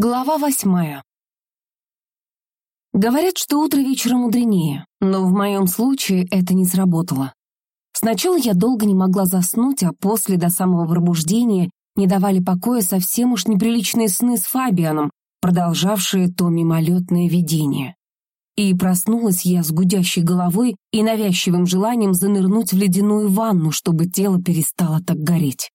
Глава восьмая. Говорят, что утро вечера мудренее, но в моем случае это не сработало. Сначала я долго не могла заснуть, а после, до самого пробуждения, не давали покоя совсем уж неприличные сны с Фабианом, продолжавшие то мимолетное видение. И проснулась я с гудящей головой и навязчивым желанием занырнуть в ледяную ванну, чтобы тело перестало так гореть.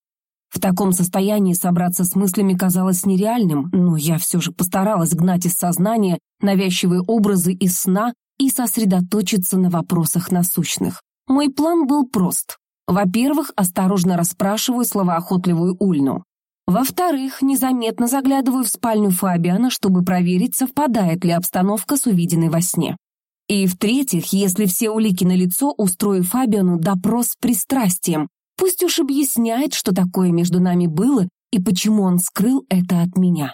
В таком состоянии собраться с мыслями казалось нереальным, но я все же постаралась гнать из сознания навязчивые образы из сна и сосредоточиться на вопросах насущных. Мой план был прост. Во-первых, осторожно расспрашиваю словоохотливую Ульну. Во-вторых, незаметно заглядываю в спальню Фабиана, чтобы проверить, совпадает ли обстановка с увиденной во сне. И в-третьих, если все улики налицо, устрою Фабиану допрос с пристрастием, Пусть уж объясняет, что такое между нами было и почему он скрыл это от меня.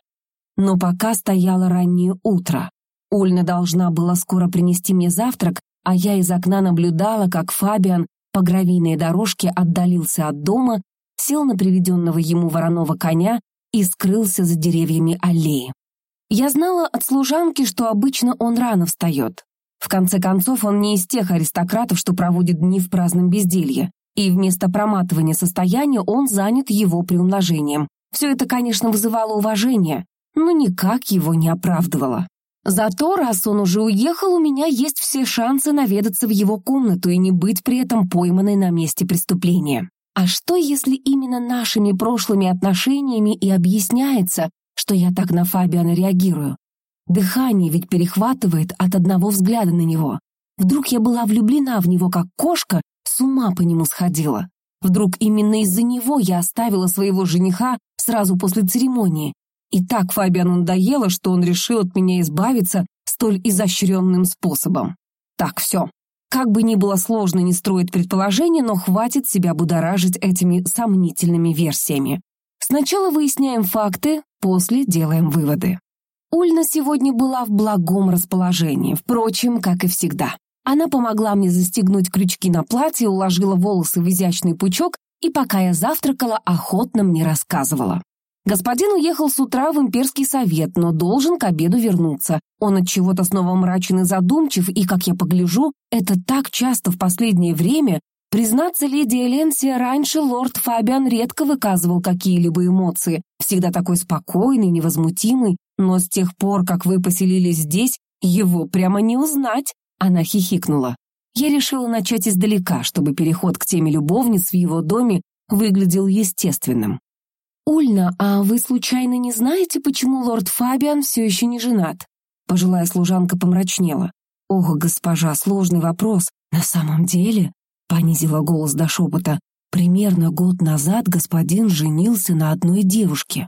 Но пока стояло раннее утро. Ульна должна была скоро принести мне завтрак, а я из окна наблюдала, как Фабиан по гравийной дорожке отдалился от дома, сел на приведенного ему вороного коня и скрылся за деревьями аллеи. Я знала от служанки, что обычно он рано встает. В конце концов, он не из тех аристократов, что проводит дни в праздном безделье и вместо проматывания состояния он занят его приумножением. Все это, конечно, вызывало уважение, но никак его не оправдывало. Зато, раз он уже уехал, у меня есть все шансы наведаться в его комнату и не быть при этом пойманной на месте преступления. А что, если именно нашими прошлыми отношениями и объясняется, что я так на Фабиана реагирую? Дыхание ведь перехватывает от одного взгляда на него. Вдруг я была влюблена в него как кошка с ума по нему сходила. Вдруг именно из-за него я оставила своего жениха сразу после церемонии. И так Фабиану надоело, что он решил от меня избавиться столь изощренным способом. Так, все. Как бы ни было сложно не строить предположения, но хватит себя будоражить этими сомнительными версиями. Сначала выясняем факты, после делаем выводы. Ульна сегодня была в благом расположении, впрочем, как и всегда. Она помогла мне застегнуть крючки на платье, уложила волосы в изящный пучок и, пока я завтракала, охотно мне рассказывала. Господин уехал с утра в имперский совет, но должен к обеду вернуться. Он от чего-то снова мрачен и задумчив, и, как я погляжу, это так часто в последнее время. Признаться, леди Эленсия, раньше лорд Фабиан редко выказывал какие-либо эмоции, всегда такой спокойный, невозмутимый, но с тех пор, как вы поселились здесь, его прямо не узнать. Она хихикнула. Я решила начать издалека, чтобы переход к теме любовниц в его доме выглядел естественным. «Ульна, а вы случайно не знаете, почему лорд Фабиан все еще не женат?» Пожилая служанка помрачнела. «Ох, госпожа, сложный вопрос. На самом деле...» Понизила голос до шепота. «Примерно год назад господин женился на одной девушке.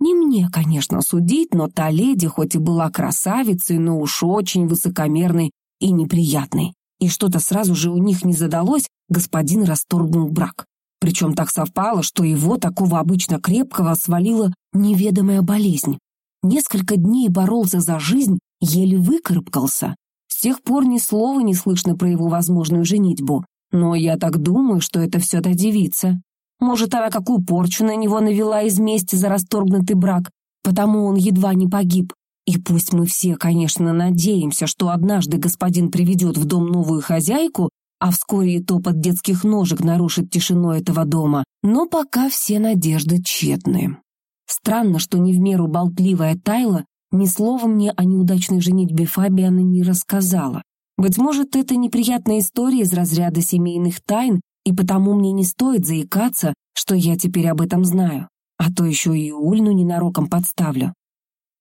Не мне, конечно, судить, но та леди хоть и была красавицей, но уж очень высокомерной и неприятный. И что-то сразу же у них не задалось, господин расторгнул брак. Причем так совпало, что его, такого обычно крепкого, свалила неведомая болезнь. Несколько дней боролся за жизнь, еле выкарабкался. С тех пор ни слова не слышно про его возможную женитьбу. Но я так думаю, что это все та девица. Может, она какую порчу на него навела из мести за расторгнутый брак, потому он едва не погиб. И пусть мы все, конечно, надеемся, что однажды господин приведет в дом новую хозяйку, а вскоре и топот детских ножек нарушит тишину этого дома, но пока все надежды тщетны. Странно, что не в меру болтливая Тайла ни слова мне о неудачной женитьбе Фабиана не рассказала. Быть может, это неприятная история из разряда семейных тайн, и потому мне не стоит заикаться, что я теперь об этом знаю, а то еще и Ульну ненароком подставлю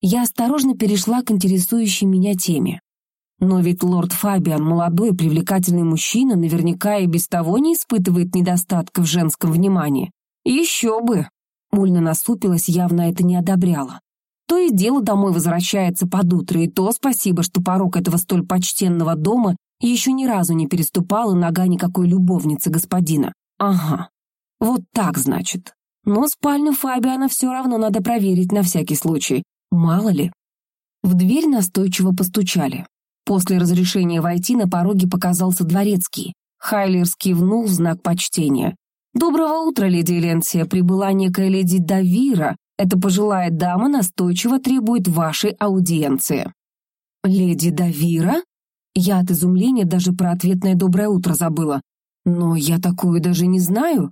я осторожно перешла к интересующей меня теме. Но ведь лорд Фабиан, молодой привлекательный мужчина, наверняка и без того не испытывает недостатка в женском внимании. Еще бы! Ульна насупилась, явно это не одобряла. То и дело домой возвращается под утро, и то спасибо, что порог этого столь почтенного дома еще ни разу не переступала нога никакой любовницы господина. Ага, вот так, значит. Но спальню Фабиана все равно надо проверить на всякий случай. Мало ли. В дверь настойчиво постучали. После разрешения войти на пороге показался дворецкий. Хайлер скивнул в знак почтения. «Доброго утра, леди Эленсия. Прибыла некая леди Давира. Эта пожилая дама настойчиво требует вашей аудиенции». «Леди Давира?» Я от изумления даже про ответное «доброе утро» забыла. «Но я такую даже не знаю».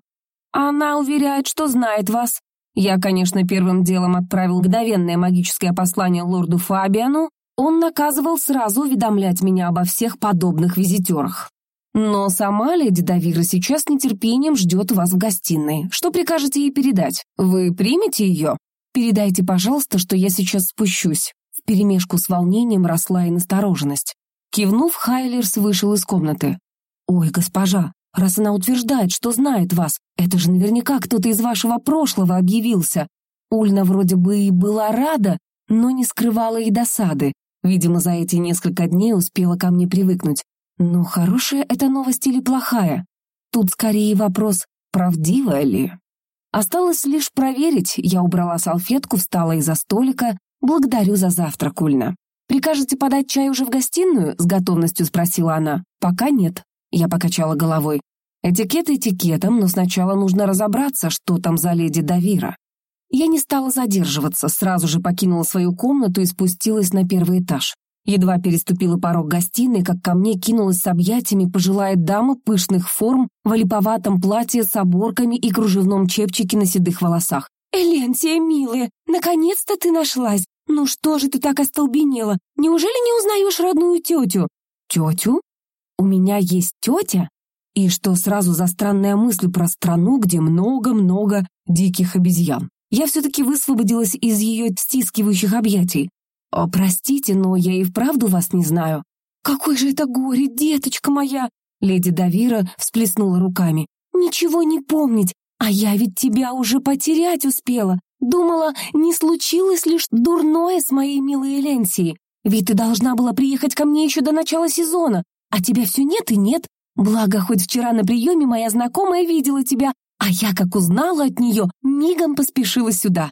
«Она уверяет, что знает вас. Я, конечно, первым делом отправил мгновенное магическое послание лорду Фабиану. Он наказывал сразу уведомлять меня обо всех подобных визитерах. Но сама леди Давира сейчас нетерпением ждет вас в гостиной. Что прикажете ей передать? Вы примете ее? Передайте, пожалуйста, что я сейчас спущусь. В перемешку с волнением росла и настороженность. Кивнув, Хайлерс вышел из комнаты. «Ой, госпожа, раз она утверждает, что знает вас, это же наверняка кто-то из вашего прошлого объявился. Ульна вроде бы и была рада, но не скрывала и досады. Видимо, за эти несколько дней успела ко мне привыкнуть. Но хорошая это новость или плохая? Тут скорее вопрос, правдивая ли? Осталось лишь проверить, я убрала салфетку, встала из-за столика. Благодарю за завтрак, Ульна. «Прикажете подать чай уже в гостиную?» — с готовностью спросила она. «Пока нет». Я покачала головой. Этикет этикетом, но сначала нужно разобраться, что там за леди Давира. Я не стала задерживаться, сразу же покинула свою комнату и спустилась на первый этаж. Едва переступила порог гостиной, как ко мне кинулась с объятиями пожилая дама пышных форм в олиповатом платье с оборками и кружевном чепчике на седых волосах. «Эленсия, милая, наконец-то ты нашлась! «Ну что же ты так остолбенела? Неужели не узнаешь родную тетю?» «Тетю? У меня есть тетя?» И что сразу за странная мысль про страну, где много-много диких обезьян. Я все-таки высвободилась из ее стискивающих объятий. «О, простите, но я и вправду вас не знаю». «Какое же это горе, деточка моя!» Леди Давира всплеснула руками. «Ничего не помнить, а я ведь тебя уже потерять успела. Думала, не случилось лишь дурное с моей милой Эленсией. Ведь ты должна была приехать ко мне еще до начала сезона, а тебя все нет и нет. Благо, хоть вчера на приеме моя знакомая видела тебя, а я, как узнала от нее, мигом поспешила сюда.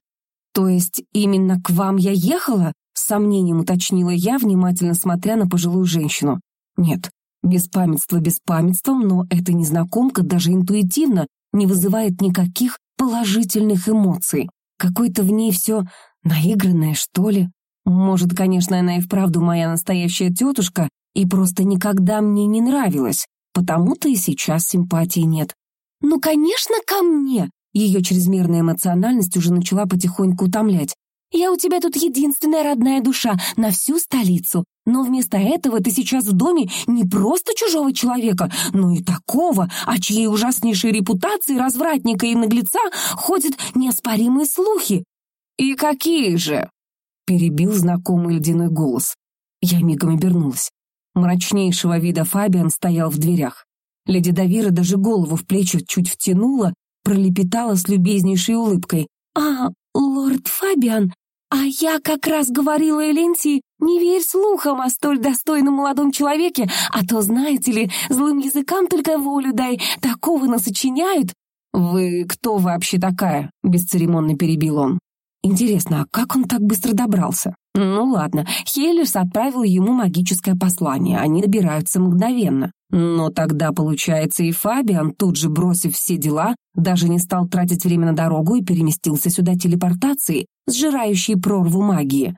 То есть именно к вам я ехала? С сомнением уточнила я, внимательно смотря на пожилую женщину. Нет, беспамятство беспамятством, но эта незнакомка даже интуитивно не вызывает никаких положительных эмоций. Какой-то в ней все наигранное, что ли. Может, конечно, она и вправду моя настоящая тетушка и просто никогда мне не нравилась, потому-то и сейчас симпатии нет. «Ну, конечно, ко мне!» Ее чрезмерная эмоциональность уже начала потихоньку утомлять. «Я у тебя тут единственная родная душа на всю столицу. Но вместо этого ты сейчас в доме не просто чужого человека, но и такого, о чьей ужаснейшей репутации развратника и наглеца ходят неоспоримые слухи. «И какие же?» — перебил знакомый ледяной голос. Я мигом обернулась. Мрачнейшего вида Фабиан стоял в дверях. Леди Давира даже голову в плечи чуть втянула, пролепетала с любезнейшей улыбкой. «А, лорд Фабиан, а я как раз говорила Эленсии, не верь слухам о столь достойном молодом человеке, а то, знаете ли, злым языкам только волю дай, такого насочиняют. «Вы кто вообще такая?» — бесцеремонно перебил он. Интересно, а как он так быстро добрался? Ну ладно, Хейлерс отправил ему магическое послание, они добираются мгновенно. Но тогда, получается, и Фабиан, тут же бросив все дела, даже не стал тратить время на дорогу и переместился сюда телепортацией, сжирающей прорву магии.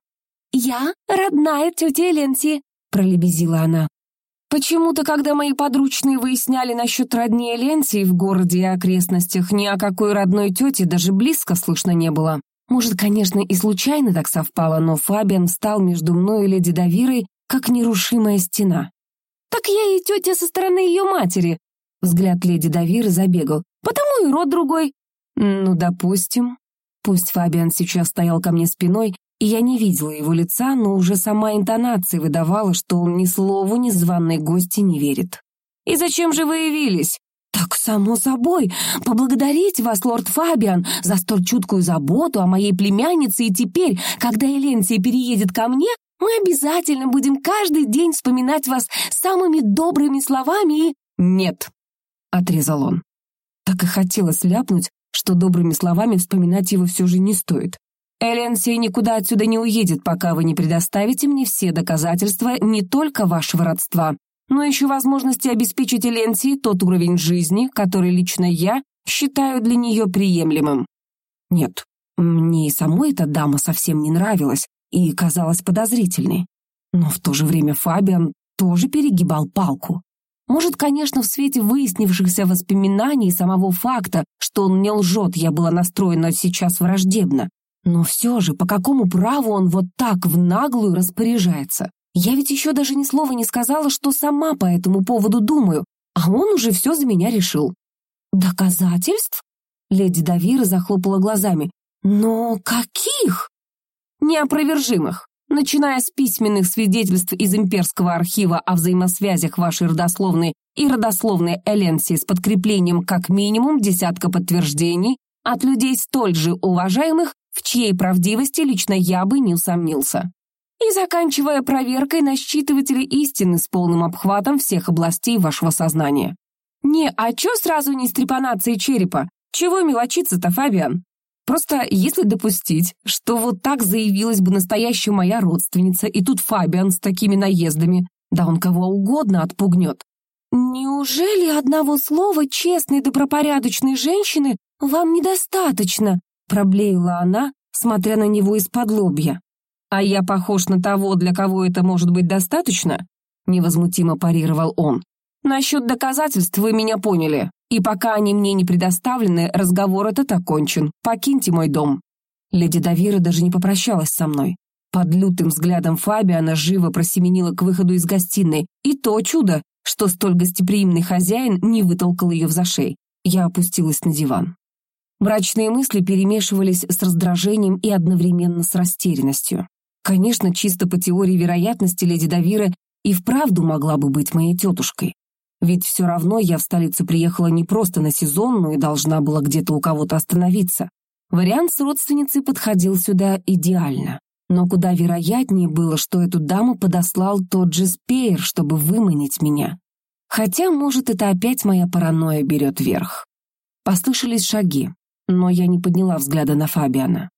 «Я родная тетя Эленси», — пролебезила она. Почему-то, когда мои подручные выясняли насчет родни Эленсии в городе и окрестностях, ни о какой родной тете даже близко слышно не было. Может, конечно, и случайно так совпало, но Фабиан стал между мной и леди Давирой как нерушимая стена. «Так я и тетя со стороны ее матери», — взгляд леди Давиры забегал. «Потому и род другой». «Ну, допустим». Пусть Фабиан сейчас стоял ко мне спиной, и я не видела его лица, но уже сама интонация выдавала, что он ни слову незваной гости не верит. «И зачем же вы явились?» «Так, само собой, поблагодарить вас, лорд Фабиан, за столь чуткую заботу о моей племяннице, и теперь, когда Эленсия переедет ко мне, мы обязательно будем каждый день вспоминать вас самыми добрыми словами и...» «Нет», — отрезал он. Так и хотелось ляпнуть, что добрыми словами вспоминать его все же не стоит. Эленсия никуда отсюда не уедет, пока вы не предоставите мне все доказательства не только вашего родства, но еще возможности обеспечить Эленсии тот уровень жизни, который лично я считаю для нее приемлемым. Нет, Мне и самой эта дама совсем не нравилась и казалась подозрительной. Но в то же время Фабиан тоже перегибал палку. Может, конечно, в свете выяснившихся воспоминаний и самого факта, что он не лжет, я была настроена сейчас враждебно. Но все же, по какому праву он вот так в наглую распоряжается? Я ведь еще даже ни слова не сказала, что сама по этому поводу думаю, а он уже все за меня решил. «Доказательств?» Леди Давира захлопала глазами. «Но каких?» «Неопровержимых начиная с письменных свидетельств из имперского архива о взаимосвязях вашей родословной и родословной Эленсии с подкреплением как минимум десятка подтверждений от людей столь же уважаемых, в чьей правдивости лично я бы не усомнился. И заканчивая проверкой на считывателе истины с полным обхватом всех областей вашего сознания. Не, а чё сразу не с трепанацией черепа? Чего мелочиться-то, Фабиан? Просто если допустить, что вот так заявилась бы настоящая моя родственница, и тут Фабиан с такими наездами, да он кого угодно отпугнет. «Неужели одного слова честной добропорядочной женщины вам недостаточно?» проблеяла она, смотря на него из-под лобья. «А я похож на того, для кого это может быть достаточно?» невозмутимо парировал он. «Насчет доказательств вы меня поняли. И пока они мне не предоставлены, разговор этот окончен. Покиньте мой дом». Леди Давира даже не попрощалась со мной. Под лютым взглядом Фабиана живо просеменила к выходу из гостиной. И то чудо, что столь гостеприимный хозяин не вытолкал ее в зашей. Я опустилась на диван. Мрачные мысли перемешивались с раздражением и одновременно с растерянностью. Конечно, чисто по теории вероятности леди Давира и вправду могла бы быть моей тетушкой. Ведь все равно я в столицу приехала не просто на сезонную и должна была где-то у кого-то остановиться. Вариант с родственницей подходил сюда идеально. Но куда вероятнее было, что эту даму подослал тот же Спеер, чтобы выманить меня. Хотя, может, это опять моя паранойя берет верх. Послышались шаги, но я не подняла взгляда на Фабиана.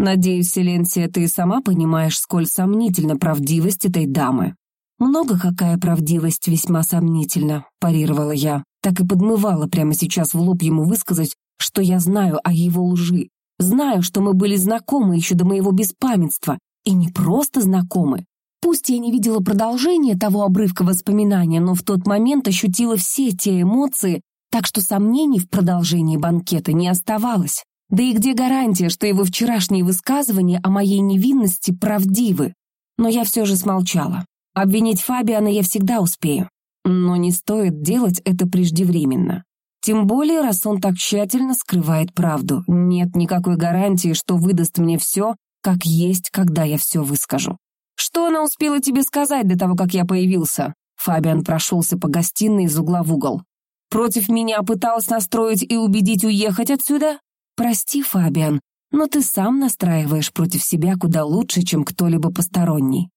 Надеюсь, Селенсия, ты сама понимаешь, сколь сомнительна правдивость этой дамы. «Много какая правдивость весьма сомнительна», – парировала я. Так и подмывала прямо сейчас в лоб ему высказать, что я знаю о его лжи. Знаю, что мы были знакомы еще до моего беспамятства. И не просто знакомы. Пусть я не видела продолжения того обрывка воспоминания, но в тот момент ощутила все те эмоции, так что сомнений в продолжении банкета не оставалось. Да и где гарантия, что его вчерашние высказывания о моей невинности правдивы? Но я все же смолчала. Обвинить Фабиана я всегда успею, но не стоит делать это преждевременно. Тем более, раз он так тщательно скрывает правду, нет никакой гарантии, что выдаст мне все, как есть, когда я все выскажу. «Что она успела тебе сказать до того, как я появился?» Фабиан прошелся по гостиной из угла в угол. «Против меня пыталась настроить и убедить уехать отсюда?» «Прости, Фабиан, но ты сам настраиваешь против себя куда лучше, чем кто-либо посторонний.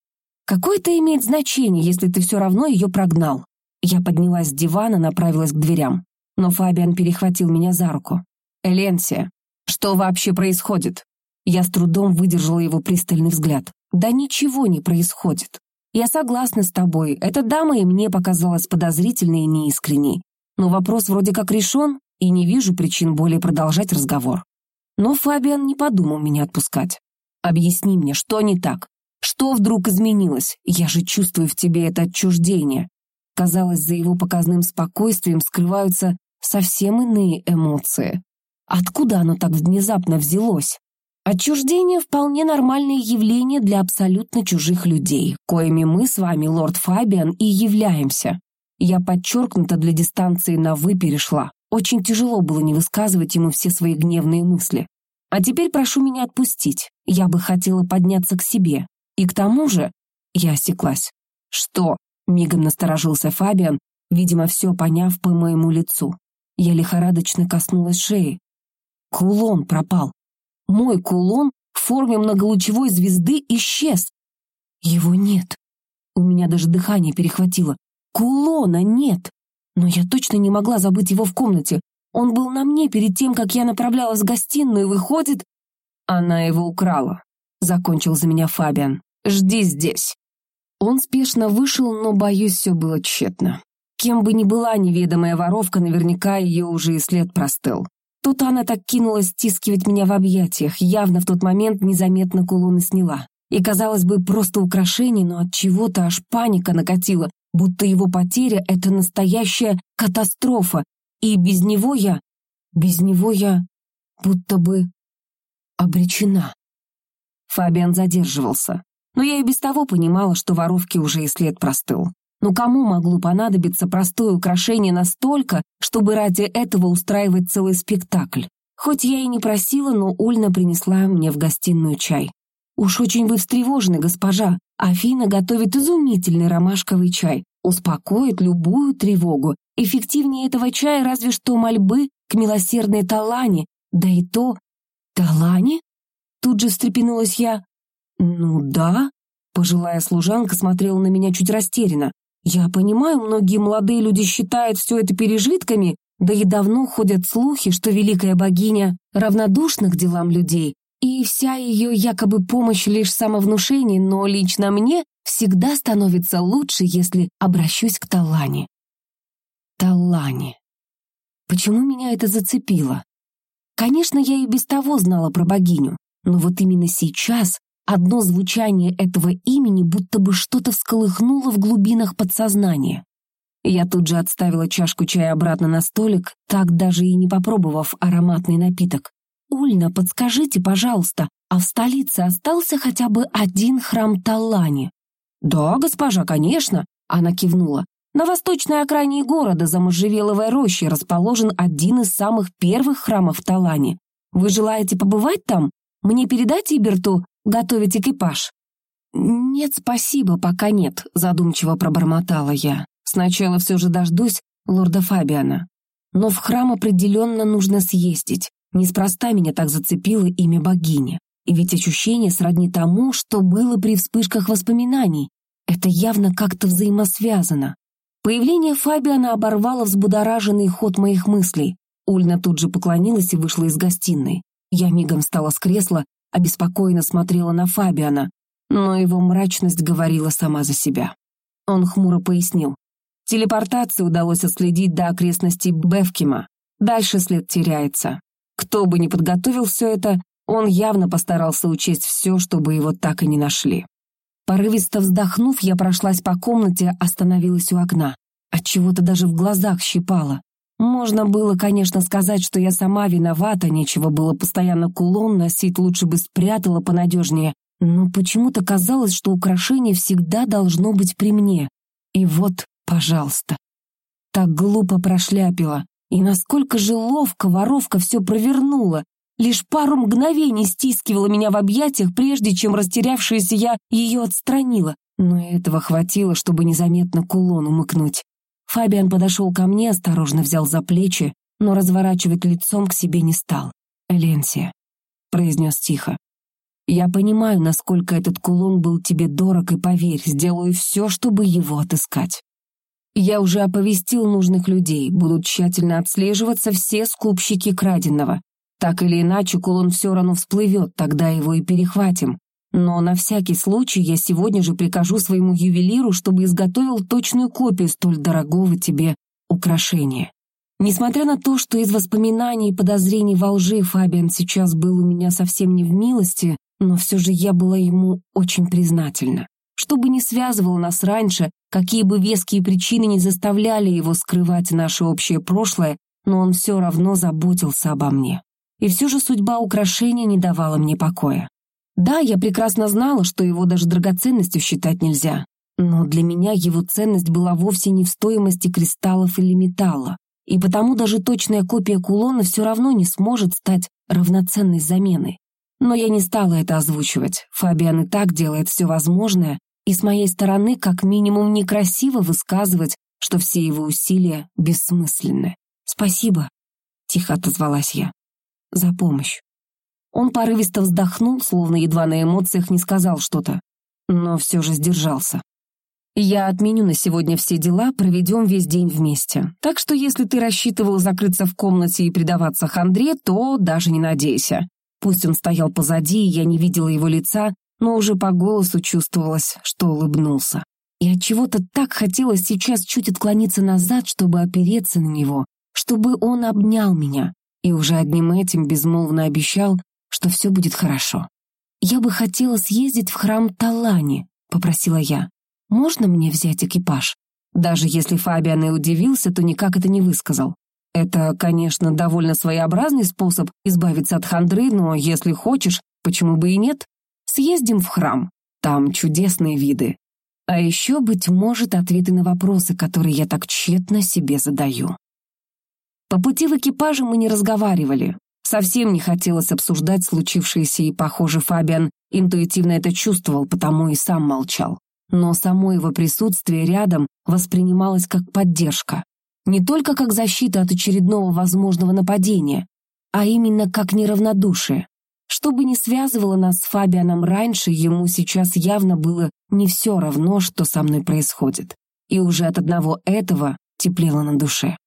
Какое это имеет значение, если ты все равно ее прогнал? Я поднялась с дивана, направилась к дверям. Но Фабиан перехватил меня за руку. «Эленсия, что вообще происходит?» Я с трудом выдержала его пристальный взгляд. «Да ничего не происходит. Я согласна с тобой, эта дама и мне показалась подозрительной и неискренней. Но вопрос вроде как решен, и не вижу причин более продолжать разговор. Но Фабиан не подумал меня отпускать. Объясни мне, что не так? Что вдруг изменилось? Я же чувствую в тебе это отчуждение. Казалось, за его показным спокойствием скрываются совсем иные эмоции. Откуда оно так внезапно взялось? Отчуждение – вполне нормальное явление для абсолютно чужих людей, коими мы с вами, лорд Фабиан, и являемся. Я подчеркнуто для дистанции на «вы» перешла. Очень тяжело было не высказывать ему все свои гневные мысли. А теперь прошу меня отпустить. Я бы хотела подняться к себе, и к тому же я осеклась. «Что?» — мигом насторожился Фабиан, видимо, все поняв по моему лицу. Я лихорадочно коснулась шеи. Кулон пропал. Мой кулон в форме многолучевой звезды исчез. Его нет. У меня даже дыхание перехватило. Кулона нет. Но я точно не могла забыть его в комнате. Он был на мне перед тем, как я направлялась в гостиную, и выходит... Она его украла. Закончил за меня Фабиан. «Жди здесь». Он спешно вышел, но, боюсь, все было тщетно. Кем бы ни была неведомая воровка, наверняка ее уже и след простыл. Тут она так кинулась стискивать меня в объятиях, явно в тот момент незаметно кулоны сняла. И, казалось бы, просто украшение, но от чего-то аж паника накатила, будто его потеря — это настоящая катастрофа, и без него я... без него я... будто бы... обречена. Фабиан задерживался, но я и без того понимала, что воровке уже и след простыл. Но кому могло понадобиться простое украшение настолько, чтобы ради этого устраивать целый спектакль? Хоть я и не просила, но Ульна принесла мне в гостиную чай. «Уж очень вы встревожены, госпожа. Афина готовит изумительный ромашковый чай. Успокоит любую тревогу. Эффективнее этого чая разве что мольбы к милосердной Талане. Да и то... Талане?» Тут же встрепенулась я. «Ну да». Пожилая служанка смотрела на меня чуть растерянно. «Я понимаю, многие молодые люди считают все это пережитками, да и давно ходят слухи, что великая богиня равнодушна к делам людей, вся ее якобы помощь лишь самовнушение, но лично мне всегда становится лучше, если обращусь к Талане. Талане. Почему меня это зацепило? Конечно, я и без того знала про богиню, но вот именно сейчас одно звучание этого имени будто бы что-то всколыхнуло в глубинах подсознания. Я тут же отставила чашку чая обратно на столик, так даже и не попробовав ароматный напиток. «Ульна, подскажите, пожалуйста, а в столице остался хотя бы один храм Таллани?» «Да, госпожа, конечно», — она кивнула. «На восточной окраине города за Можжевеловой рощей расположен один из самых первых храмов Талани. Вы желаете побывать там? Мне передать Иберту готовить экипаж?» «Нет, спасибо, пока нет», — задумчиво пробормотала я. «Сначала все же дождусь лорда Фабиана. Но в храм определенно нужно съездить. Неспроста меня так зацепило имя богини. И ведь ощущение сродни тому, что было при вспышках воспоминаний. Это явно как-то взаимосвязано. Появление Фабиана оборвало взбудораженный ход моих мыслей. Ульна тут же поклонилась и вышла из гостиной. Я мигом встала с кресла, обеспокоенно смотрела на Фабиана, но его мрачность говорила сама за себя. Он хмуро пояснил. Телепортации удалось отследить до окрестностей Бевкима. Дальше след теряется. Кто бы ни подготовил все это, он явно постарался учесть все, чтобы его так и не нашли. Порывисто вздохнув, я прошлась по комнате, остановилась у окна. Отчего-то даже в глазах щипала. Можно было, конечно, сказать, что я сама виновата, нечего было постоянно кулон носить, лучше бы спрятала понадежнее, но почему-то казалось, что украшение всегда должно быть при мне. И вот, пожалуйста. Так глупо прошляпила. И насколько же ловко воровка все провернула. Лишь пару мгновений стискивала меня в объятиях, прежде чем растерявшаяся я ее отстранила. Но этого хватило, чтобы незаметно кулон умыкнуть. Фабиан подошел ко мне, осторожно взял за плечи, но разворачивать лицом к себе не стал. «Эленсия», — произнес тихо, — «я понимаю, насколько этот кулон был тебе дорог, и поверь, сделаю все, чтобы его отыскать. Я уже оповестил нужных людей, будут тщательно отслеживаться все скупщики краденого. Так или иначе, кулон все равно всплывет, тогда его и перехватим. Но на всякий случай я сегодня же прикажу своему ювелиру, чтобы изготовил точную копию столь дорогого тебе украшения. Несмотря на то, что из воспоминаний и подозрений во лжи Фабиан сейчас был у меня совсем не в милости, но все же я была ему очень признательна. Что бы ни связывало нас раньше, какие бы веские причины не заставляли его скрывать наше общее прошлое, но он все равно заботился обо мне. И все же судьба украшения не давала мне покоя. Да, я прекрасно знала, что его даже драгоценностью считать нельзя. Но для меня его ценность была вовсе не в стоимости кристаллов или металла. И потому даже точная копия кулона все равно не сможет стать равноценной заменой. Но я не стала это озвучивать. Фабиан и так делает все возможное, и с моей стороны как минимум некрасиво высказывать, что все его усилия бессмысленны. «Спасибо», — тихо отозвалась я, — «за помощь». Он порывисто вздохнул, словно едва на эмоциях не сказал что-то, но все же сдержался. «Я отменю на сегодня все дела, проведем весь день вместе. Так что если ты рассчитывал закрыться в комнате и предаваться хандре, то даже не надейся». Пусть он стоял позади, и я не видела его лица, но уже по голосу чувствовалось, что улыбнулся. И от чего то так хотелось сейчас чуть отклониться назад, чтобы опереться на него, чтобы он обнял меня, и уже одним этим безмолвно обещал, что все будет хорошо. «Я бы хотела съездить в храм Талани», — попросила я. «Можно мне взять экипаж?» Даже если Фабиан и удивился, то никак это не высказал. Это, конечно, довольно своеобразный способ избавиться от хандры, но если хочешь, почему бы и нет? Съездим в храм. Там чудесные виды. А еще, быть может, ответы на вопросы, которые я так тщетно себе задаю. По пути в экипаже мы не разговаривали. Совсем не хотелось обсуждать случившееся, и, похоже, Фабиан интуитивно это чувствовал, потому и сам молчал. Но само его присутствие рядом воспринималось как поддержка. Не только как защита от очередного возможного нападения, а именно как неравнодушие. Что бы ни связывало нас с Фабианом раньше, ему сейчас явно было не все равно, что со мной происходит. И уже от одного этого теплело на душе.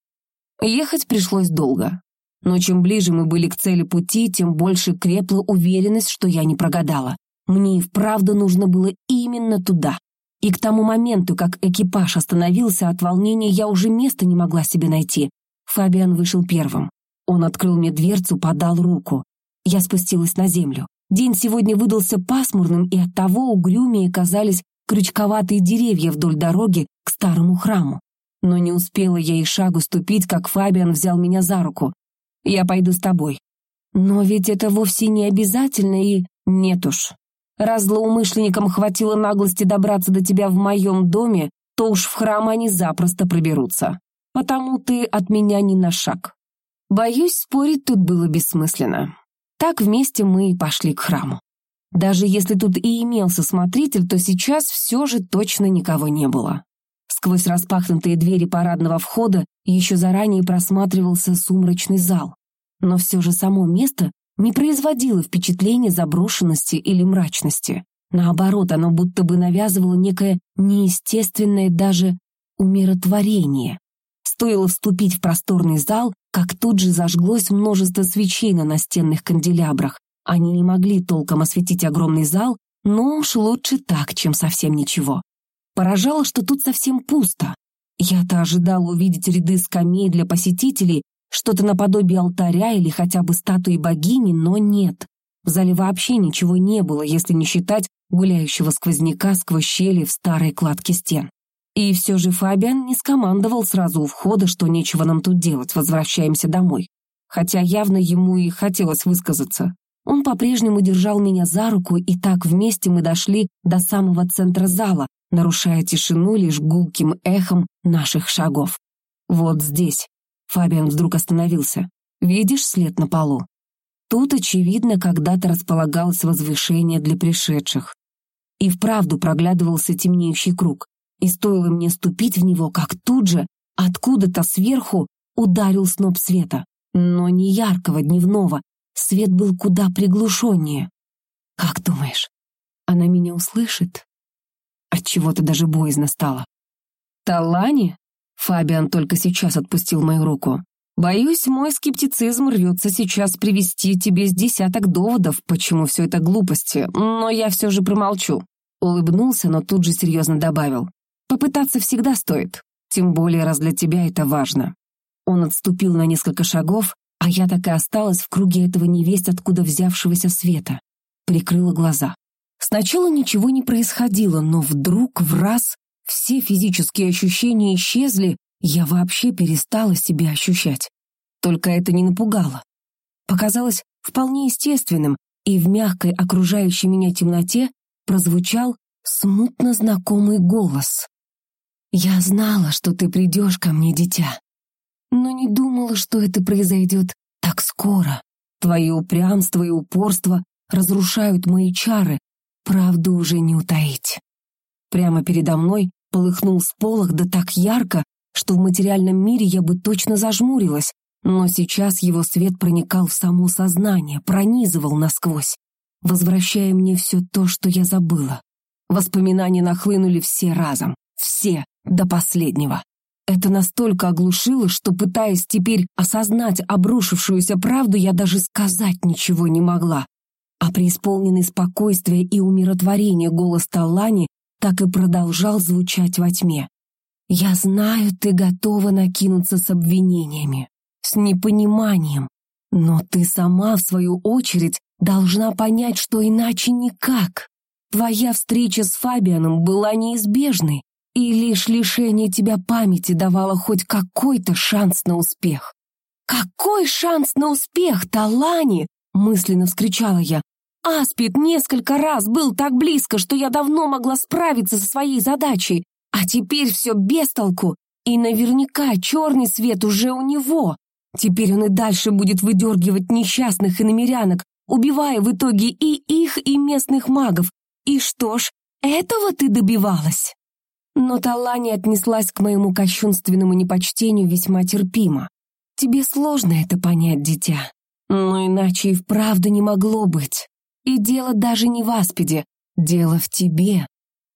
Ехать пришлось долго. Но чем ближе мы были к цели пути, тем больше крепла уверенность, что я не прогадала. Мне и вправду нужно было именно туда. И к тому моменту, как экипаж остановился от волнения, я уже места не могла себе найти. Фабиан вышел первым. Он открыл мне дверцу, подал руку. Я спустилась на землю. День сегодня выдался пасмурным, и оттого угрюмее казались крючковатые деревья вдоль дороги к старому храму. Но не успела я и шагу ступить, как Фабиан взял меня за руку. «Я пойду с тобой». «Но ведь это вовсе не обязательно и...» «Нет уж, Раз злоумышленникам хватило наглости добраться до тебя в моем доме, то уж в храм они запросто проберутся. Потому ты от меня ни на шаг. Боюсь, спорить тут было бессмысленно. Так вместе мы и пошли к храму. Даже если тут и имелся смотритель, то сейчас все же точно никого не было. Сквозь распахнутые двери парадного входа еще заранее просматривался сумрачный зал. Но все же само место не производило впечатления заброшенности или мрачности. Наоборот, оно будто бы навязывало некое неестественное даже умиротворение. Стоило вступить в просторный зал, как тут же зажглось множество свечей на настенных канделябрах. Они не могли толком осветить огромный зал, но уж лучше так, чем совсем ничего. Поражало, что тут совсем пусто. Я-то ожидал увидеть ряды скамей для посетителей, что-то наподобие алтаря или хотя бы статуи богини, но нет. В зале вообще ничего не было, если не считать гуляющего сквозняка сквозь щели в старой кладке стен. И все же Фабиан не скомандовал сразу у входа, что нечего нам тут делать, возвращаемся домой. Хотя явно ему и хотелось высказаться. Он по-прежнему держал меня за руку, и так вместе мы дошли до самого центра зала, нарушая тишину лишь гулким эхом наших шагов. Вот здесь, Фабиан вдруг остановился. «Видишь след на полу?» Тут, очевидно, когда-то располагалось возвышение для пришедших. И вправду проглядывался темнеющий круг. И стоило мне ступить в него, как тут же, откуда-то сверху, ударил сноп света. Но не яркого, дневного. Свет был куда приглушеннее. «Как думаешь, она меня услышит?» Отчего-то даже боязно стало. «Талани?» Фабиан только сейчас отпустил мою руку. «Боюсь, мой скептицизм рвется сейчас привести тебе с десяток доводов, почему все это глупости, но я все же промолчу». Улыбнулся, но тут же серьезно добавил. «Попытаться всегда стоит, тем более раз для тебя это важно». Он отступил на несколько шагов, а я так и осталась в круге этого невесть откуда взявшегося света. Прикрыла глаза. Сначала ничего не происходило, но вдруг в раз все физические ощущения исчезли, я вообще перестала себя ощущать. Только это не напугало. Показалось вполне естественным, и в мягкой окружающей меня темноте прозвучал смутно знакомый голос. «Я знала, что ты придешь ко мне, дитя, но не думала, что это произойдет так скоро. Твое упрямство и упорство разрушают мои чары, правду уже не утаить». Прямо передо мной полыхнул сполох да так ярко, что в материальном мире я бы точно зажмурилась, но сейчас его свет проникал в само сознание, пронизывал насквозь, возвращая мне все то, что я забыла. Воспоминания нахлынули все разом, все, до последнего. Это настолько оглушило, что, пытаясь теперь осознать обрушившуюся правду, я даже сказать ничего не могла. А преисполненный спокойствия и умиротворения голос Таллани так и продолжал звучать во тьме. «Я знаю, ты готова накинуться с обвинениями, с непониманием, Но ты сама, в свою очередь, должна понять, что иначе никак. Твоя встреча с Фабианом была неизбежной, и лишь лишение тебя памяти давало хоть какой-то шанс на успех. «Какой шанс на успех, Талани?» — мысленно вскричала я. «Аспид несколько раз был так близко, что я давно могла справиться со своей задачей, а теперь все без толку, и наверняка черный свет уже у него. Теперь он и дальше будет выдергивать несчастных иномерянок, убивая в итоге и их, и местных магов. И что ж, этого ты добивалась?» Но Талани отнеслась к моему кощунственному непочтению весьма терпимо. Тебе сложно это понять, дитя. Но иначе и вправду не могло быть. И дело даже не в аспиде, дело в тебе.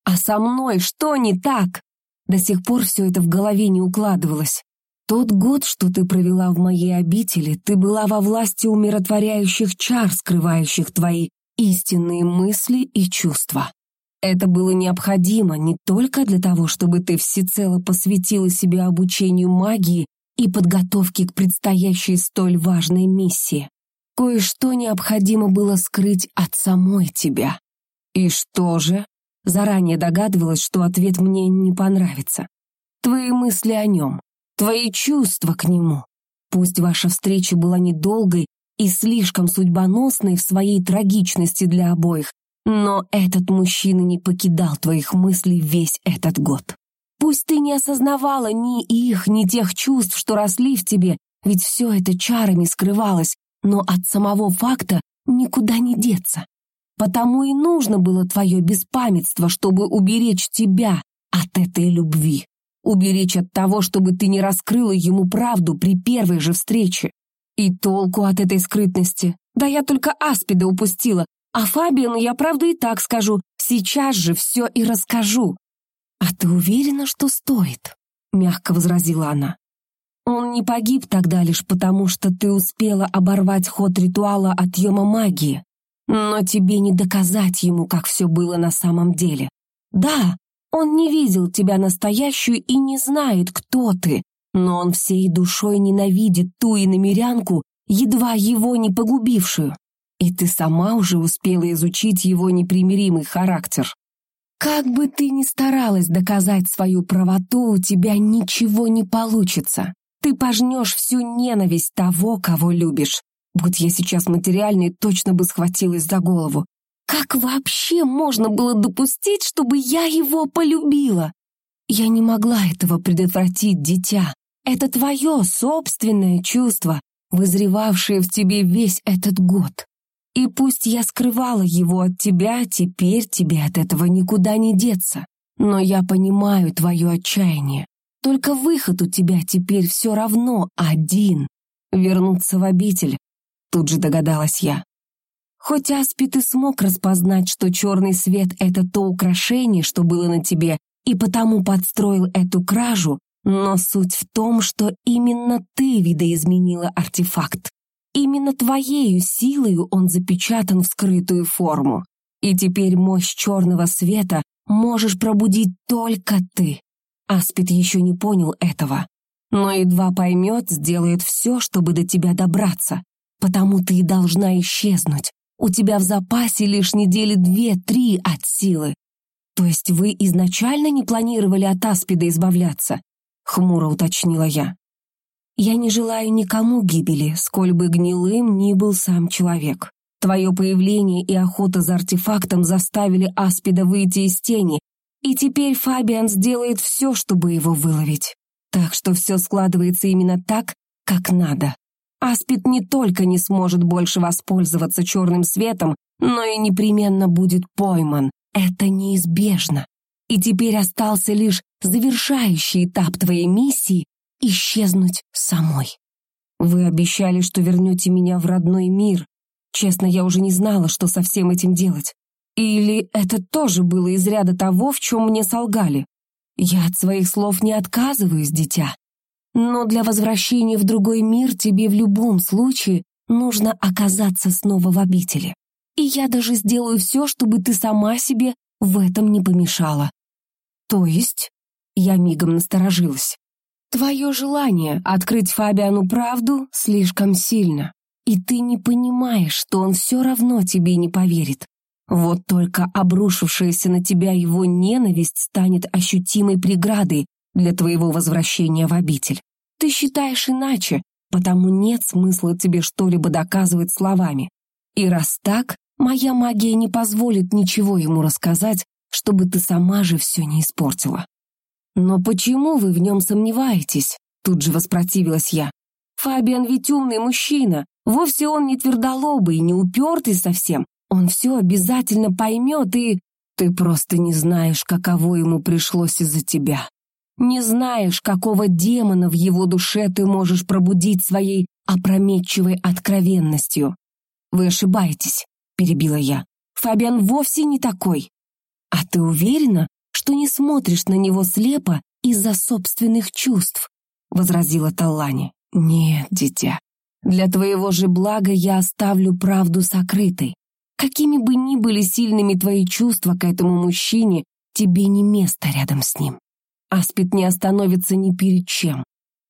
А со мной что не так? До сих пор все это в голове не укладывалось. Тот год, что ты провела в моей обители, ты была во власти умиротворяющих чар, скрывающих твои истинные мысли и чувства. Это было необходимо не только для того, чтобы ты всецело посвятила себя обучению магии и подготовки к предстоящей столь важной миссии. Кое-что необходимо было скрыть от самой тебя. И что же? Заранее догадывалась, что ответ мне не понравится. Твои мысли о нем, твои чувства к нему. Пусть ваша встреча была недолгой и слишком судьбоносной в своей трагичности для обоих, но этот мужчина не покидал твоих мыслей весь этот год. Пусть ты не осознавала ни их, ни тех чувств, что росли в тебе, ведь все это чарами скрывалось, но от самого факта никуда не деться. Потому и нужно было твое беспамятство, чтобы уберечь тебя от этой любви. Уберечь от того, чтобы ты не раскрыла ему правду при первой же встрече. И толку от этой скрытности. Да я только Аспида упустила, а Фабиану я правду и так скажу. Сейчас же все и расскажу. «А ты уверена, что стоит?» — мягко возразила она. «Он не погиб тогда лишь потому, что ты успела оборвать ход ритуала отъема магии. Но тебе не доказать ему, как все было на самом деле. Да, он не видел тебя настоящую и не знает, кто ты, но он всей душой ненавидит ту иномерянку, едва его не погубившую. И ты сама уже успела изучить его непримиримый характер. Как бы ты ни старалась доказать свою правоту, у тебя ничего не получится. Ты пожнешь всю ненависть того, кого любишь. Будь я сейчас материальной, точно бы схватилась за голову. Как вообще можно было допустить, чтобы я его полюбила? Я не могла этого предотвратить, дитя. Это твое собственное чувство, вызревавшее в тебе весь этот год. И пусть я скрывала его от тебя, теперь тебе от этого никуда не деться. Но я понимаю твое отчаяние. Только выход у тебя теперь все равно один. Вернуться в обитель, тут же догадалась я. Хоть Аспид и смог распознать, что черный свет — это то украшение, что было на тебе, и потому подстроил эту кражу, но суть в том, что именно ты видоизменила артефакт. Именно твоею силою он запечатан в скрытую форму. И теперь мощь черного света можешь пробудить только ты. Аспид еще не понял этого. Но едва поймет, сделает все, чтобы до тебя добраться. Потому ты и должна исчезнуть. У тебя в запасе лишь недели две-три от силы. То есть вы изначально не планировали от Аспида избавляться? Хмуро уточнила я. Я не желаю никому гибели, сколь бы гнилым ни был сам человек. Твое появление и охота за артефактом заставили Аспида выйти из тени, и теперь Фабиан сделает все, чтобы его выловить. Так что все складывается именно так, как надо. Аспид не только не сможет больше воспользоваться черным светом, но и непременно будет пойман. Это неизбежно. И теперь остался лишь завершающий этап твоей миссии исчезнуть самой. Вы обещали, что вернете меня в родной мир. Честно, я уже не знала, что со всем этим делать. Или это тоже было из ряда того, в чем мне солгали? Я от своих слов не отказываюсь, дитя. Но для возвращения в другой мир тебе в любом случае нужно оказаться снова в обители. И я даже сделаю все, чтобы ты сама себе в этом не помешала. То есть я мигом насторожилась. Твое желание открыть Фабиану правду слишком сильно. и ты не понимаешь, что он все равно тебе не поверит. Вот только обрушившаяся на тебя его ненависть станет ощутимой преградой для твоего возвращения в обитель. Ты считаешь иначе, потому нет смысла тебе что-либо доказывать словами. И раз так, моя магия не позволит ничего ему рассказать, чтобы ты сама же все не испортила. Но почему вы в нем сомневаетесь? Тут же воспротивилась я. Фабиан ведь умный мужчина, вовсе он не твердолобый, не упертый совсем. Он все обязательно поймет, и... Ты просто не знаешь, каково ему пришлось из-за тебя. Не знаешь, какого демона в его душе ты можешь пробудить своей опрометчивой откровенностью. Вы ошибаетесь, перебила я. Фабиан вовсе не такой. А ты уверена, что не смотришь на него слепо из-за собственных чувств? возразила Таллани. Нет, дитя. Для твоего же блага я оставлю правду сокрытой. Какими бы ни были сильными твои чувства к этому мужчине, тебе не место рядом с ним. Аспид не остановится ни перед чем.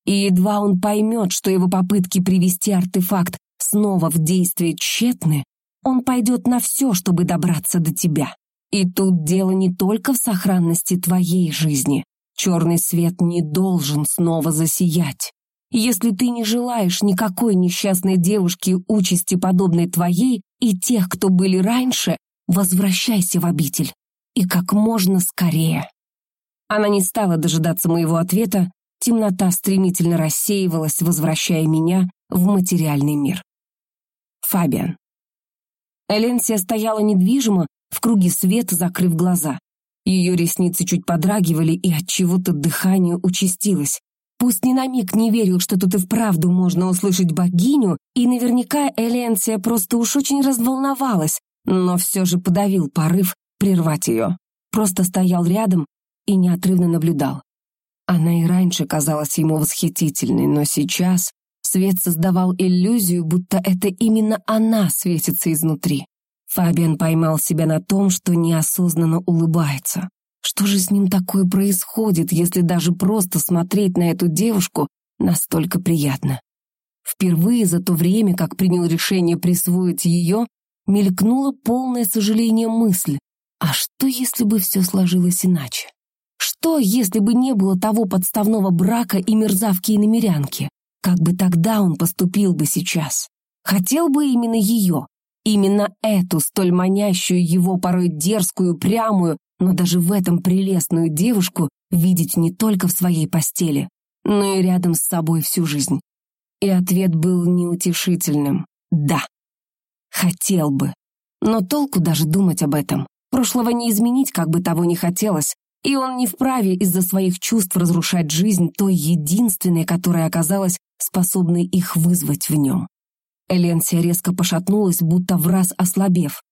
И едва он поймет, что его попытки привести артефакт снова в действие тщетны, он пойдет на все, чтобы добраться до тебя. И тут дело не только в сохранности твоей жизни. Черный свет не должен снова засиять. Если ты не желаешь никакой несчастной девушки участи, подобной твоей, и тех, кто были раньше, возвращайся в обитель. И как можно скорее. Она не стала дожидаться моего ответа, темнота стремительно рассеивалась, возвращая меня в материальный мир. Фабиан. Эленсия стояла недвижимо, в круге света, закрыв глаза. Ее ресницы чуть подрагивали, и от чего-то дыхание участилось. Пусть ни на миг не верил, что тут и вправду можно услышать богиню, и наверняка Эленсия просто уж очень разволновалась, но все же подавил порыв прервать ее. Просто стоял рядом, и неотрывно наблюдал. Она и раньше казалась ему восхитительной, но сейчас свет создавал иллюзию, будто это именно она светится изнутри. Фабиан поймал себя на том, что неосознанно улыбается. Что же с ним такое происходит, если даже просто смотреть на эту девушку настолько приятно? Впервые за то время, как принял решение присвоить ее, мелькнуло полное сожаление мысль, а что если бы все сложилось иначе? Что, если бы не было того подставного брака и мерзавки и намерянки? Как бы тогда он поступил бы сейчас? Хотел бы именно ее, именно эту, столь манящую его порой дерзкую, прямую, но даже в этом прелестную девушку видеть не только в своей постели, но и рядом с собой всю жизнь. И ответ был неутешительным «да». Хотел бы. Но толку даже думать об этом. Прошлого не изменить, как бы того ни хотелось, и он не вправе из-за своих чувств разрушать жизнь той единственной, которая оказалась способной их вызвать в нем. Эленсия резко пошатнулась, будто в раз ослабев.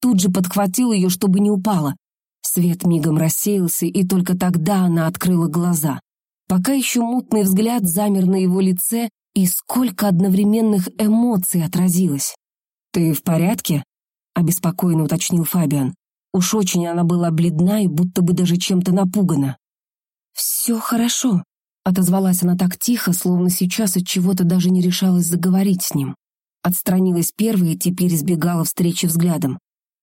Тут же подхватил ее, чтобы не упала. Свет мигом рассеялся, и только тогда она открыла глаза. Пока еще мутный взгляд замер на его лице, и сколько одновременных эмоций отразилось. «Ты в порядке?» — обеспокоенно уточнил Фабиан. Уж очень она была бледна и будто бы даже чем-то напугана. «Все хорошо», — отозвалась она так тихо, словно сейчас от чего-то даже не решалась заговорить с ним. Отстранилась первой и теперь избегала встречи взглядом.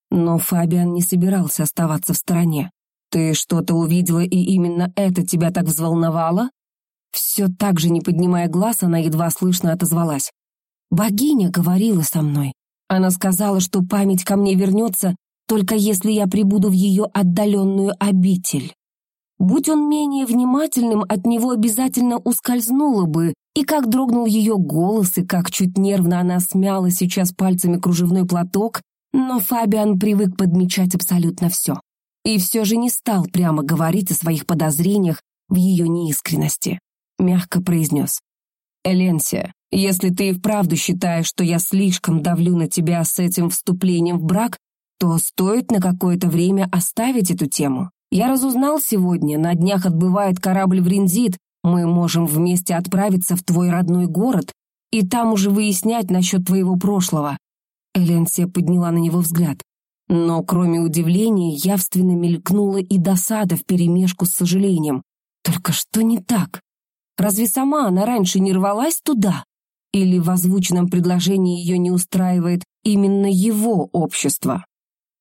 Но Фабиан не собирался оставаться в стороне. «Ты что-то увидела, и именно это тебя так взволновало?» Все так же, не поднимая глаз, она едва слышно отозвалась. «Богиня говорила со мной. Она сказала, что память ко мне вернется, только если я прибуду в ее отдаленную обитель. Будь он менее внимательным, от него обязательно ускользнуло бы, и как дрогнул ее голос, и как чуть нервно она смяла сейчас пальцами кружевной платок, но Фабиан привык подмечать абсолютно все. И все же не стал прямо говорить о своих подозрениях в ее неискренности. Мягко произнес. «Эленсия, если ты и вправду считаешь, что я слишком давлю на тебя с этим вступлением в брак, то стоит на какое-то время оставить эту тему. Я разузнал сегодня, на днях отбывает корабль в Ринзит, мы можем вместе отправиться в твой родной город и там уже выяснять насчет твоего прошлого». Эленсия подняла на него взгляд. Но кроме удивления явственно мелькнула и досада вперемешку с сожалением. Только что не так? Разве сама она раньше не рвалась туда? Или в озвученном предложении ее не устраивает именно его общество?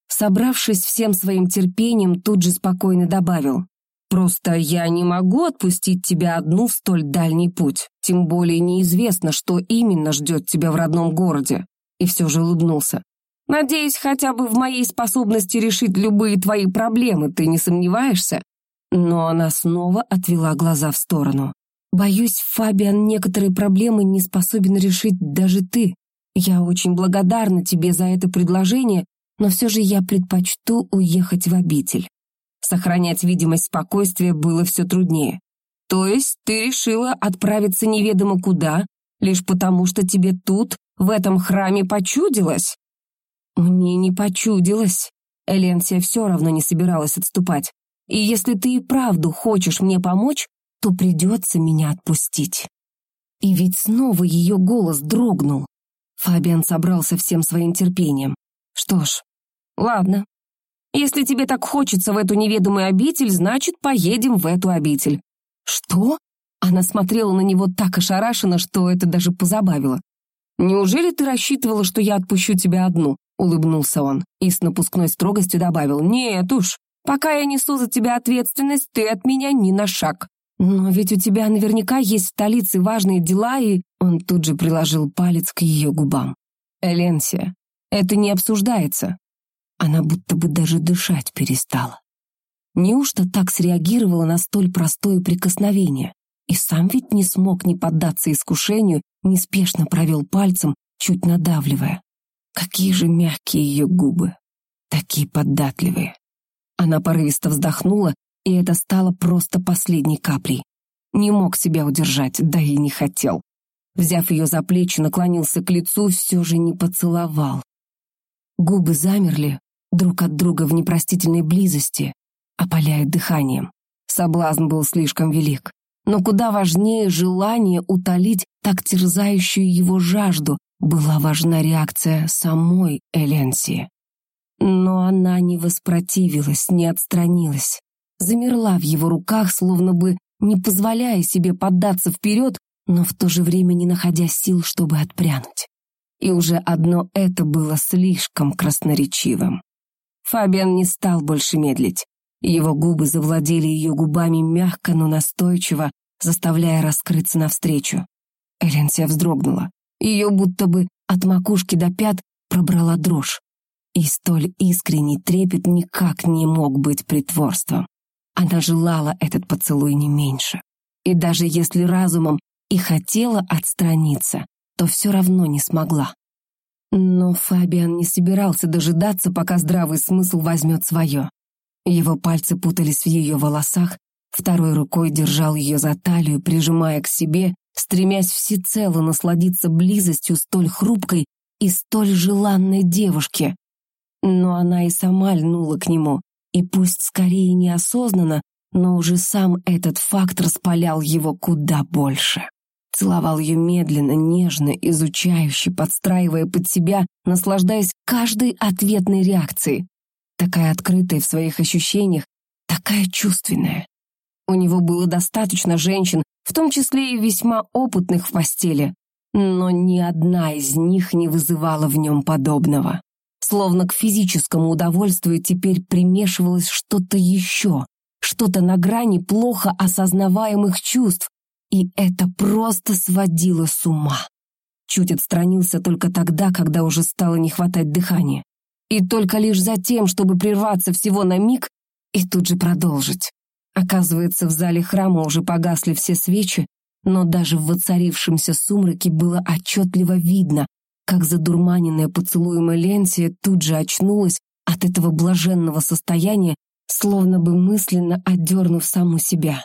Собравшись всем своим терпением, тут же спокойно добавил. «Просто я не могу отпустить тебя одну в столь дальний путь, тем более неизвестно, что именно ждет тебя в родном городе». И все же улыбнулся. «Надеюсь, хотя бы в моей способности решить любые твои проблемы ты не сомневаешься?» Но она снова отвела глаза в сторону. «Боюсь, Фабиан, некоторые проблемы не способен решить даже ты. Я очень благодарна тебе за это предложение, но все же я предпочту уехать в обитель. Сохранять видимость спокойствия было все труднее. То есть ты решила отправиться неведомо куда, лишь потому что тебе тут, в этом храме, почудилось? Мне не почудилось. Эленсия все равно не собиралась отступать. И если ты и правду хочешь мне помочь, то придется меня отпустить. И ведь снова ее голос дрогнул. Фабиан собрался всем своим терпением. Что ж, ладно. Если тебе так хочется в эту неведомую обитель, значит, поедем в эту обитель. Что? Она смотрела на него так ошарашенно, что это даже позабавило. «Неужели ты рассчитывала, что я отпущу тебя одну?» — улыбнулся он и с напускной строгостью добавил. «Нет уж, пока я несу за тебя ответственность, ты от меня ни на шаг. Но ведь у тебя наверняка есть в столице важные дела, и...» Он тут же приложил палец к ее губам. «Эленсия, это не обсуждается. Она будто бы даже дышать перестала. Неужто так среагировала на столь простое прикосновение? И сам ведь не смог не поддаться искушению, неспешно провел пальцем, чуть надавливая. Какие же мягкие ее губы, такие податливые. Она порывисто вздохнула, и это стало просто последней каплей. Не мог себя удержать, да и не хотел. Взяв ее за плечи, наклонился к лицу, все же не поцеловал. Губы замерли, друг от друга в непростительной близости, опаляя дыханием. Соблазн был слишком велик. Но куда важнее желание утолить так терзающую его жажду, была важна реакция самой Эленсии. Но она не воспротивилась, не отстранилась. Замерла в его руках, словно бы не позволяя себе поддаться вперед, но в то же время не находя сил, чтобы отпрянуть. И уже одно это было слишком красноречивым. Фабиан не стал больше медлить. Его губы завладели ее губами мягко, но настойчиво, заставляя раскрыться навстречу. Эленсия вздрогнула. Ее будто бы от макушки до пят пробрала дрожь. И столь искренний трепет никак не мог быть притворством. Она желала этот поцелуй не меньше. И даже если разумом и хотела отстраниться, то все равно не смогла. Но Фабиан не собирался дожидаться, пока здравый смысл возьмет свое. Его пальцы путались в ее волосах, второй рукой держал ее за талию, прижимая к себе, стремясь всецело насладиться близостью столь хрупкой и столь желанной девушки. Но она и сама льнула к нему, и пусть скорее неосознанно, но уже сам этот факт распалял его куда больше. Целовал ее медленно, нежно, изучающе, подстраивая под себя, наслаждаясь каждой ответной реакцией. Такая открытая в своих ощущениях, такая чувственная. У него было достаточно женщин, в том числе и весьма опытных в постели, но ни одна из них не вызывала в нем подобного. Словно к физическому удовольствию теперь примешивалось что-то еще, что-то на грани плохо осознаваемых чувств, и это просто сводило с ума. Чуть отстранился только тогда, когда уже стало не хватать дыхания. И только лишь за тем, чтобы прерваться всего на миг и тут же продолжить. Оказывается, в зале храма уже погасли все свечи, но даже в воцарившемся сумраке было отчетливо видно, как задурманенная поцелуем Эленсия тут же очнулась от этого блаженного состояния, словно бы мысленно отдернув саму себя.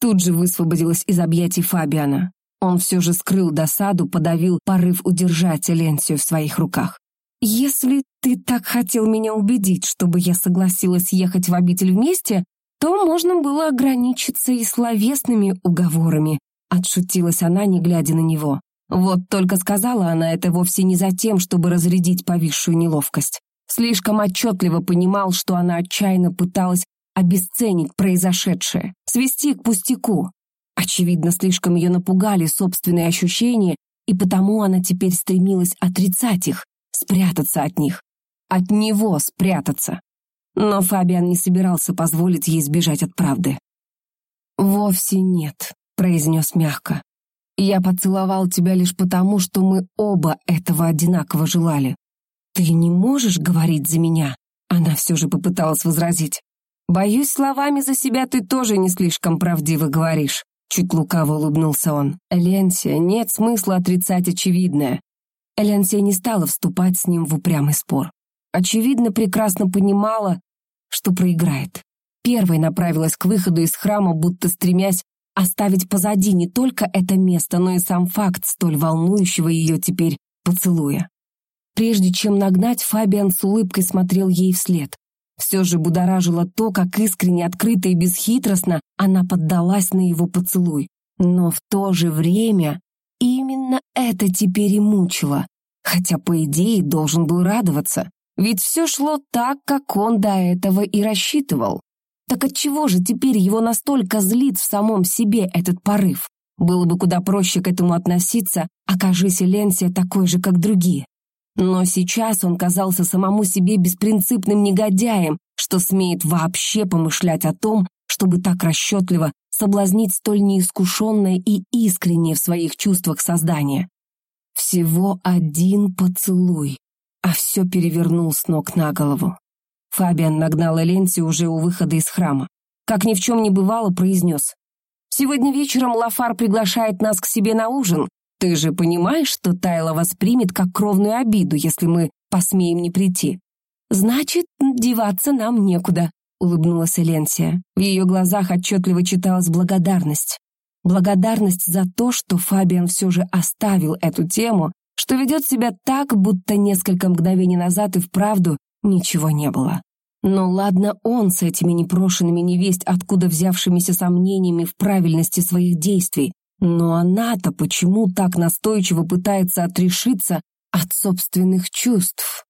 Тут же высвободилась из объятий Фабиана. Он все же скрыл досаду, подавил порыв удержать Эленсию в своих руках. «Если ты так хотел меня убедить, чтобы я согласилась ехать в обитель вместе, то можно было ограничиться и словесными уговорами», отшутилась она, не глядя на него. Вот только сказала она это вовсе не за тем, чтобы разрядить повисшую неловкость. Слишком отчетливо понимал, что она отчаянно пыталась обесценить произошедшее, свести к пустяку. Очевидно, слишком ее напугали собственные ощущения и потому она теперь стремилась отрицать их, спрятаться от них. От него спрятаться. Но Фабиан не собирался позволить ей сбежать от правды. «Вовсе нет», — произнес мягко. «Я поцеловал тебя лишь потому, что мы оба этого одинаково желали. Ты не можешь говорить за меня?» Она все же попыталась возразить. «Боюсь, словами за себя ты тоже не слишком правдиво говоришь», чуть лукаво улыбнулся он. «Эленсия, нет смысла отрицать очевидное». Эленсия не стала вступать с ним в упрямый спор. Очевидно, прекрасно понимала, что проиграет. Первой направилась к выходу из храма, будто стремясь оставить позади не только это место, но и сам факт столь волнующего ее теперь поцелуя. Прежде чем нагнать, Фабиан с улыбкой смотрел ей вслед. Все же будоражило то, как искренне, открыто и бесхитростно она поддалась на его поцелуй. Но в то же время именно это теперь и мучило. Хотя, по идее, должен был радоваться. Ведь все шло так, как он до этого и рассчитывал. Так отчего же теперь его настолько злит в самом себе этот порыв? Было бы куда проще к этому относиться, окажись Ленсия такой же, как другие. Но сейчас он казался самому себе беспринципным негодяем, что смеет вообще помышлять о том, чтобы так расчетливо соблазнить столь неискушенное и искреннее в своих чувствах создание. Всего один поцелуй, а все перевернул с ног на голову. Фабиан нагнал Эленси уже у выхода из храма. Как ни в чем не бывало, произнес. «Сегодня вечером Лафар приглашает нас к себе на ужин, ты же понимаешь, что Тайла воспримет как кровную обиду, если мы посмеем не прийти? Значит, деваться нам некуда, улыбнулась Эленсия. В ее глазах отчетливо читалась благодарность. Благодарность за то, что Фабиан все же оставил эту тему, что ведет себя так, будто несколько мгновений назад и вправду ничего не было. Но ладно он с этими непрошенными невесть, откуда взявшимися сомнениями в правильности своих действий, но она-то почему так настойчиво пытается отрешиться от собственных чувств?